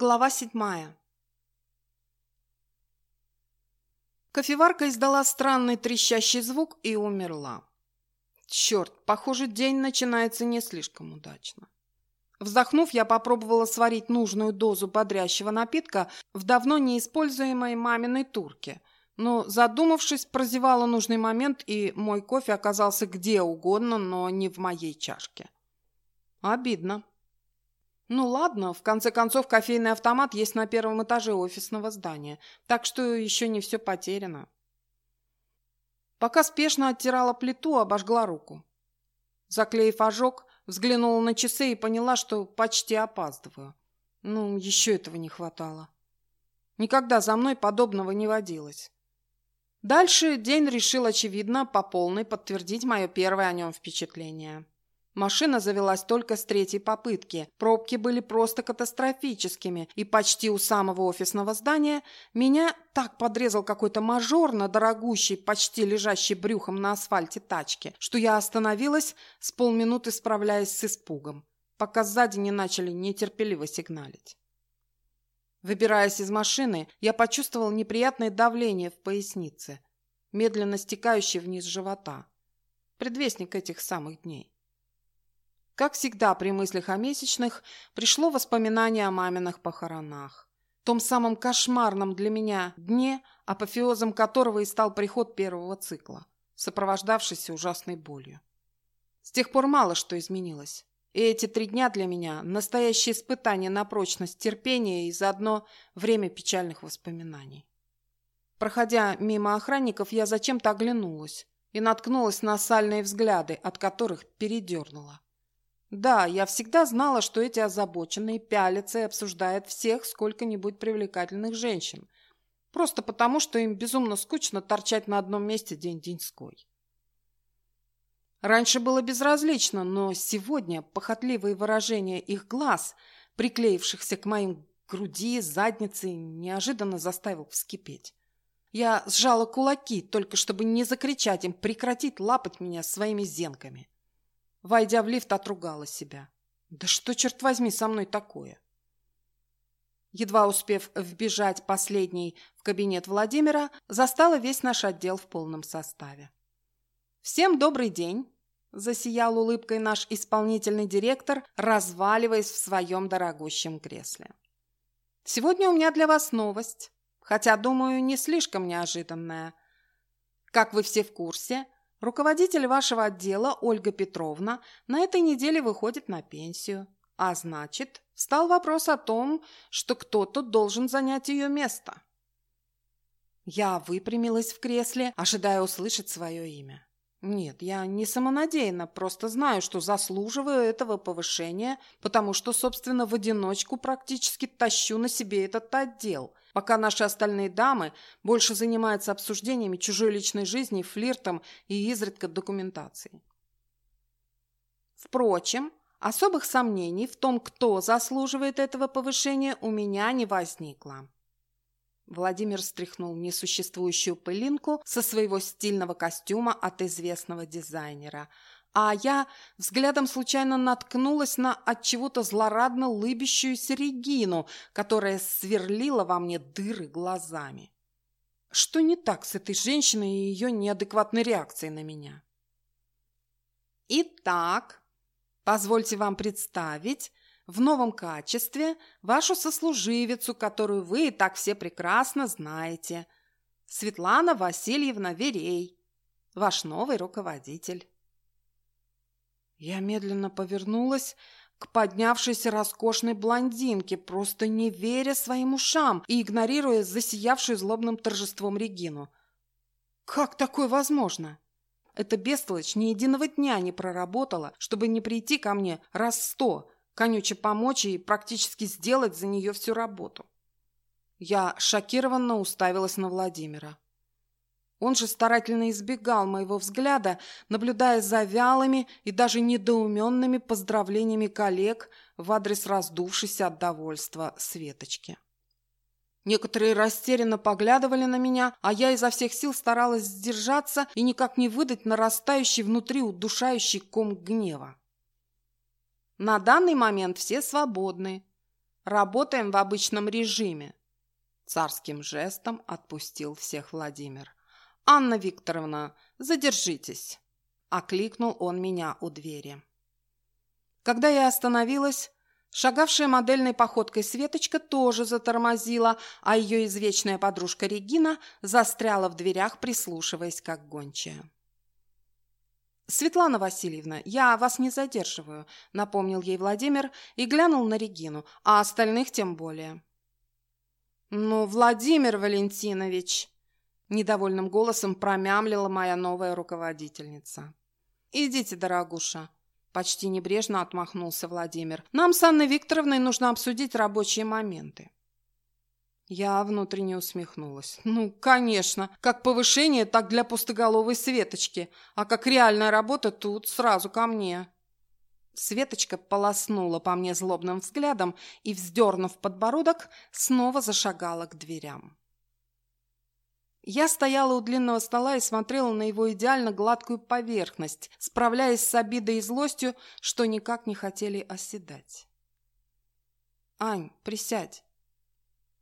Глава седьмая. Кофеварка издала странный трещащий звук и умерла. Черт, похоже, день начинается не слишком удачно. Вздохнув, я попробовала сварить нужную дозу бодрящего напитка в давно неиспользуемой маминой турке, но, задумавшись, прозевала нужный момент, и мой кофе оказался где угодно, но не в моей чашке. Обидно. Ну ладно, в конце концов кофейный автомат есть на первом этаже офисного здания, так что еще не все потеряно. Пока спешно оттирала плиту, обожгла руку. Заклеив ожог, взглянула на часы и поняла, что почти опаздываю. Ну, еще этого не хватало. Никогда за мной подобного не водилось. Дальше день решил, очевидно, по полной подтвердить мое первое о нем впечатление. Машина завелась только с третьей попытки. Пробки были просто катастрофическими, и почти у самого офисного здания меня так подрезал какой-то мажор на дорогущей, почти лежащей брюхом на асфальте тачке, что я остановилась, с полминуты справляясь с испугом, пока сзади не начали нетерпеливо сигналить. Выбираясь из машины, я почувствовал неприятное давление в пояснице, медленно стекающее вниз живота. Предвестник этих самых дней. Как всегда при мыслях о месячных, пришло воспоминание о маминых похоронах. Том самом кошмарном для меня дне, апофеозом которого и стал приход первого цикла, сопровождавшийся ужасной болью. С тех пор мало что изменилось. И эти три дня для меня – настоящее испытание на прочность терпения и заодно время печальных воспоминаний. Проходя мимо охранников, я зачем-то оглянулась и наткнулась на сальные взгляды, от которых передернула. Да, я всегда знала, что эти озабоченные пялятся и обсуждают всех сколько-нибудь привлекательных женщин. Просто потому, что им безумно скучно торчать на одном месте день-деньской. Раньше было безразлично, но сегодня похотливые выражения их глаз, приклеившихся к моим груди, заднице, неожиданно заставил вскипеть. Я сжала кулаки, только чтобы не закричать им прекратить лапать меня своими зенками. Войдя в лифт, отругала себя. Да что, черт возьми, со мной такое? Едва успев вбежать последний в кабинет Владимира, застала весь наш отдел в полном составе. «Всем добрый день!» – засиял улыбкой наш исполнительный директор, разваливаясь в своем дорогущем кресле. «Сегодня у меня для вас новость, хотя, думаю, не слишком неожиданная. Как вы все в курсе – Руководитель вашего отдела, Ольга Петровна, на этой неделе выходит на пенсию. А значит, встал вопрос о том, что кто-то должен занять ее место. Я выпрямилась в кресле, ожидая услышать свое имя. Нет, я не самонадеянно, просто знаю, что заслуживаю этого повышения, потому что, собственно, в одиночку практически тащу на себе этот отдел, пока наши остальные дамы больше занимаются обсуждениями чужой личной жизни, флиртом и изредка документацией. Впрочем, особых сомнений в том, кто заслуживает этого повышения, у меня не возникло. Владимир стряхнул несуществующую пылинку со своего стильного костюма от известного дизайнера – а я взглядом случайно наткнулась на от чего-то злорадно лыбящуюся Регину, которая сверлила во мне дыры глазами. Что не так с этой женщиной и ее неадекватной реакцией на меня? Итак, позвольте вам представить в новом качестве вашу сослуживицу, которую вы и так все прекрасно знаете. Светлана Васильевна Верей, ваш новый руководитель. Я медленно повернулась к поднявшейся роскошной блондинке, просто не веря своим ушам и игнорируя засиявшую злобным торжеством Регину. «Как такое возможно?» Эта бестолочь ни единого дня не проработала, чтобы не прийти ко мне раз сто, конюче помочь и практически сделать за нее всю работу. Я шокированно уставилась на Владимира. Он же старательно избегал моего взгляда, наблюдая за вялыми и даже недоуменными поздравлениями коллег в адрес раздувшейся от довольства Светочки. Некоторые растерянно поглядывали на меня, а я изо всех сил старалась сдержаться и никак не выдать нарастающий внутри удушающий ком гнева. На данный момент все свободны. Работаем в обычном режиме. Царским жестом отпустил всех Владимир. «Анна Викторовна, задержитесь!» Окликнул он меня у двери. Когда я остановилась, шагавшая модельной походкой Светочка тоже затормозила, а ее извечная подружка Регина застряла в дверях, прислушиваясь как гончая. «Светлана Васильевна, я вас не задерживаю», — напомнил ей Владимир и глянул на Регину, а остальных тем более. «Ну, Владимир Валентинович!» — недовольным голосом промямлила моя новая руководительница. «Идите, дорогуша», — почти небрежно отмахнулся Владимир. «Нам с Анной Викторовной нужно обсудить рабочие моменты». Я внутренне усмехнулась. «Ну, конечно. Как повышение, так для пустоголовой Светочки. А как реальная работа, тут сразу ко мне». Светочка полоснула по мне злобным взглядом и, вздернув подбородок, снова зашагала к дверям. Я стояла у длинного стола и смотрела на его идеально гладкую поверхность, справляясь с обидой и злостью, что никак не хотели оседать. «Ань, присядь!»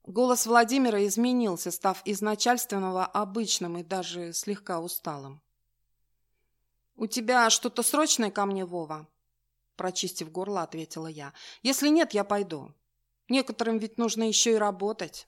Голос Владимира изменился, став из начальственного обычным и даже слегка усталым. «У тебя что-то срочное ко мне, Вова?» Прочистив горло, ответила я. «Если нет, я пойду. Некоторым ведь нужно еще и работать».